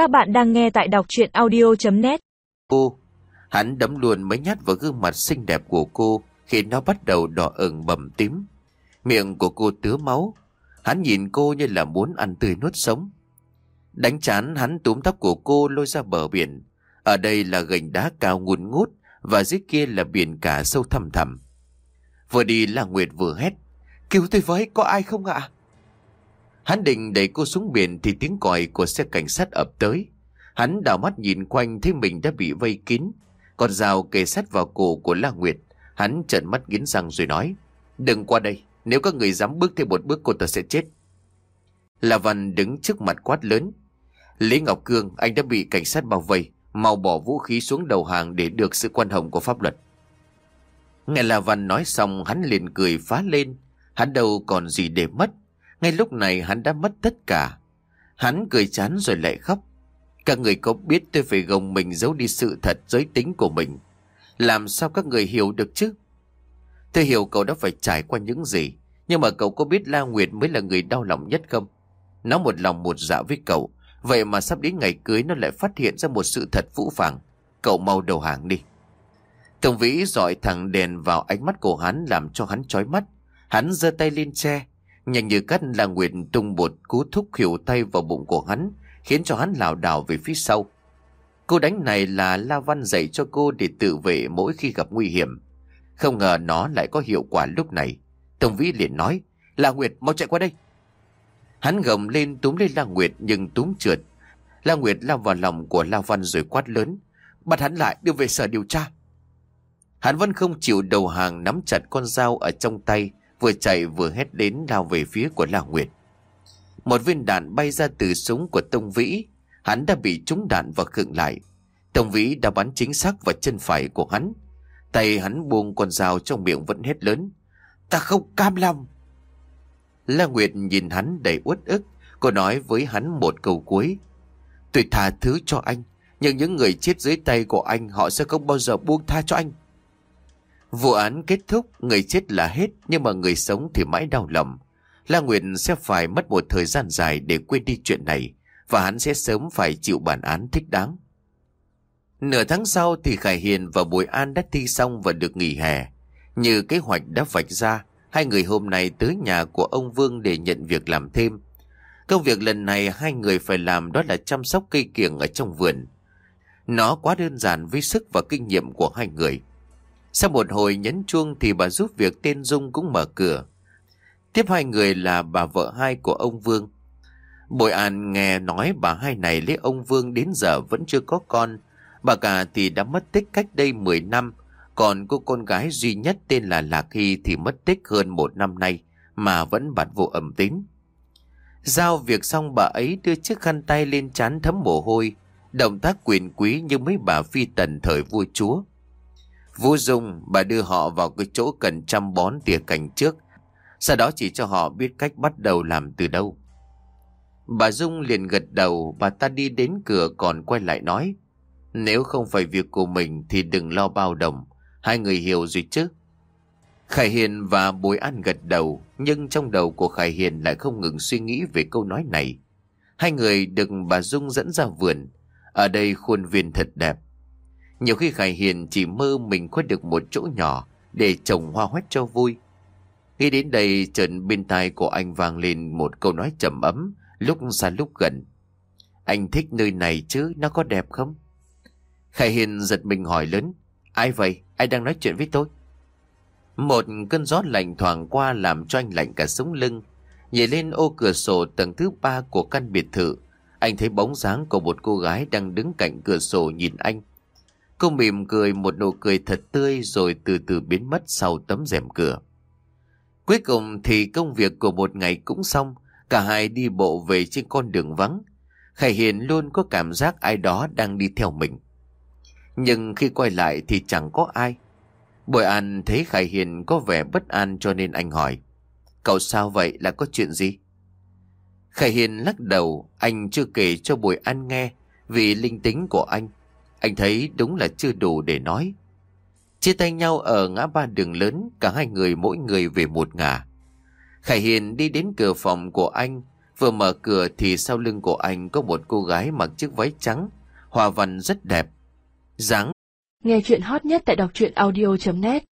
Các bạn đang nghe tại đọc chuyện audio.net Cô, hắn đấm luôn mấy nhát vào gương mặt xinh đẹp của cô khi nó bắt đầu đỏ ửng bầm tím. Miệng của cô tứa máu. Hắn nhìn cô như là muốn ăn tươi nuốt sống. Đánh chán hắn túm tóc của cô lôi ra bờ biển. Ở đây là gành đá cao ngùn ngút và dưới kia là biển cả sâu thẳm thẳm. Vừa đi là Nguyệt vừa hét. Cứu tôi với, có ai không ạ? Hắn định đẩy cô xuống biển thì tiếng còi của xe cảnh sát ập tới. Hắn đảo mắt nhìn quanh thấy mình đã bị vây kín. Con dao kề sát vào cổ của La Nguyệt. Hắn trợn mắt nghiến răng rồi nói. Đừng qua đây, nếu các người dám bước thêm một bước cô ta sẽ chết. La Văn đứng trước mặt quát lớn. Lý Ngọc Cương, anh đã bị cảnh sát bao vây. Mau bỏ vũ khí xuống đầu hàng để được sự quan hồng của pháp luật. Nghe La Văn nói xong hắn liền cười phá lên. Hắn đâu còn gì để mất. Ngay lúc này hắn đã mất tất cả. Hắn cười chán rồi lại khóc. Các người có biết tôi phải gồng mình giấu đi sự thật giới tính của mình. Làm sao các người hiểu được chứ? Tôi hiểu cậu đã phải trải qua những gì. Nhưng mà cậu có biết La Nguyệt mới là người đau lòng nhất không? Nó một lòng một dạ với cậu. Vậy mà sắp đến ngày cưới nó lại phát hiện ra một sự thật vũ phàng. Cậu mau đầu hàng đi. Tổng vĩ dọi thẳng đèn vào ánh mắt của hắn làm cho hắn chói mắt. Hắn giơ tay lên che. Nhanh như cắt là Nguyệt tung một cú thúc khỉu tay vào bụng của hắn, khiến cho hắn lảo đảo về phía sau. Cô đánh này là La Văn dạy cho cô để tự vệ mỗi khi gặp nguy hiểm. Không ngờ nó lại có hiệu quả lúc này. Tông vĩ liền nói, La Nguyệt mau chạy qua đây. Hắn gầm lên túm lên La Nguyệt nhưng túm trượt. La Nguyệt lao vào lòng của La Văn rồi quát lớn. Bắt hắn lại đưa về sở điều tra. Hắn vẫn không chịu đầu hàng nắm chặt con dao ở trong tay, vừa chạy vừa hét đến lao về phía của La Nguyệt. Một viên đạn bay ra từ súng của Tông Vĩ, hắn đã bị trúng đạn và khựng lại. Tông Vĩ đã bắn chính xác vào chân phải của hắn. Tay hắn buông con dao trong miệng vẫn hét lớn. Ta không cam lòng. La Nguyệt nhìn hắn đầy uất ức, cô nói với hắn một câu cuối. Tôi tha thứ cho anh, nhưng những người chết dưới tay của anh họ sẽ không bao giờ buông tha cho anh. Vụ án kết thúc, người chết là hết, nhưng mà người sống thì mãi đau lòng. La Nguyệt sẽ phải mất một thời gian dài để quên đi chuyện này, và hắn sẽ sớm phải chịu bản án thích đáng. Nửa tháng sau thì Khải Hiền và Bùi An đã thi xong và được nghỉ hè. Như kế hoạch đã vạch ra, hai người hôm nay tới nhà của ông Vương để nhận việc làm thêm. Công việc lần này hai người phải làm đó là chăm sóc cây kiểng ở trong vườn. Nó quá đơn giản với sức và kinh nghiệm của hai người. Sau một hồi nhấn chuông thì bà giúp việc tên Dung cũng mở cửa. Tiếp hai người là bà vợ hai của ông Vương. Bội An nghe nói bà hai này lấy ông Vương đến giờ vẫn chưa có con. Bà cả thì đã mất tích cách đây 10 năm. Còn cô con gái duy nhất tên là Lạc Hy thì mất tích hơn một năm nay mà vẫn bạt vụ ẩm tính. Giao việc xong bà ấy đưa chiếc khăn tay lên chán thấm mồ hôi. Động tác quyền quý như mấy bà phi tần thời vua chúa. Vũ dung, bà đưa họ vào cái chỗ cần chăm bón tỉa cành trước. Sau đó chỉ cho họ biết cách bắt đầu làm từ đâu. Bà Dung liền gật đầu, bà ta đi đến cửa còn quay lại nói. Nếu không phải việc của mình thì đừng lo bao đồng. Hai người hiểu rồi chứ. Khải Hiền và Bùi An gật đầu, nhưng trong đầu của Khải Hiền lại không ngừng suy nghĩ về câu nói này. Hai người được bà Dung dẫn ra vườn. Ở đây khuôn viên thật đẹp. Nhiều khi Khải Hiền chỉ mơ mình có được một chỗ nhỏ để trồng hoa hoét cho vui. Khi đến đây trần bên tai của anh vang lên một câu nói trầm ấm, lúc xa lúc gần. Anh thích nơi này chứ, nó có đẹp không? Khải Hiền giật mình hỏi lớn. Ai vậy? Ai đang nói chuyện với tôi? Một cơn gió lạnh thoảng qua làm cho anh lạnh cả sống lưng. Nhảy lên ô cửa sổ tầng thứ ba của căn biệt thự. Anh thấy bóng dáng của một cô gái đang đứng cạnh cửa sổ nhìn anh. Cô mỉm cười một nụ cười thật tươi rồi từ từ biến mất sau tấm rèm cửa. Cuối cùng thì công việc của một ngày cũng xong, cả hai đi bộ về trên con đường vắng. Khải Hiền luôn có cảm giác ai đó đang đi theo mình. Nhưng khi quay lại thì chẳng có ai. Bội An thấy Khải Hiền có vẻ bất an cho nên anh hỏi. Cậu sao vậy là có chuyện gì? Khải Hiền lắc đầu, anh chưa kể cho Bội An nghe vì linh tính của anh. Anh thấy đúng là chưa đủ để nói. Chia tay nhau ở ngã ba đường lớn, cả hai người mỗi người về một ngả. Khải Hiền đi đến cửa phòng của anh, Vừa mở cửa thì sau lưng của anh có một cô gái mặc chiếc váy trắng, hòa văn rất đẹp. dáng Nghe chuyện hot nhất tại đọc truyện audio.net